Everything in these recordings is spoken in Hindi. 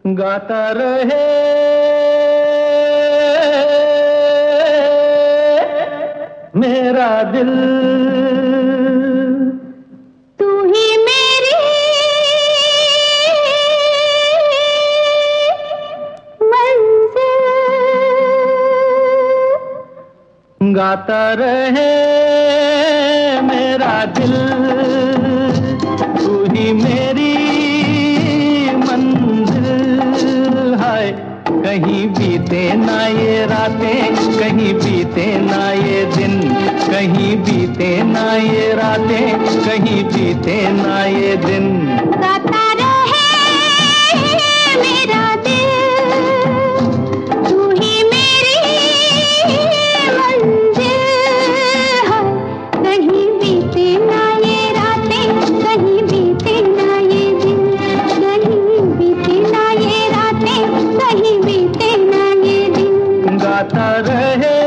गाता रहे। मेरा दिल तू ही मेरी मंजिल। गाता रहे मेरा दिल तू ही मेरी कहीं बीते ना ये दिन, कहीं बीते ना ये रातें, कहीं बीते ना ये दिन। गाता रहे।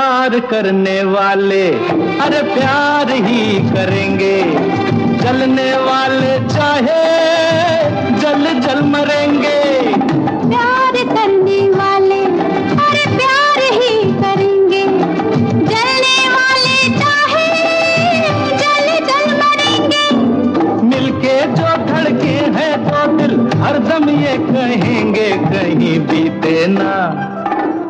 प्यार करने वाले अरे प्यार ही करेंगे। जलने वाले चाहे जल जल मरेंगे। प्यार करने वाले अरे प्यार ही करेंगे। जलने वाले चाहे जल जल मरेंगे। मिलके जो धड़के हैं तो दिल हरदम ये कहेंगे कहीं बीते ना।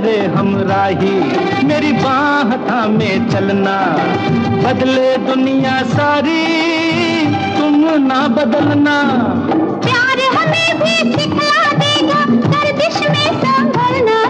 मेरे हमराही मेरी बाह था में चलना। बदले दुनिया सारी। तुम ना बदलना। प्यार हमें भी सिखला देगा। गर्दिश में संभलना।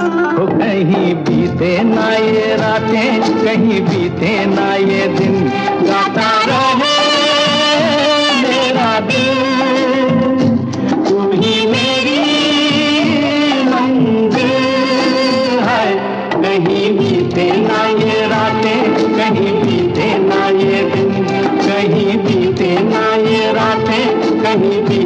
तो कहीं बीते ना ये रातें, कहीं बीते ना ये दिन गाता रहे मेरा दिल Thank you. मेरी है कहीं कहीं ये दिन कहीं बीते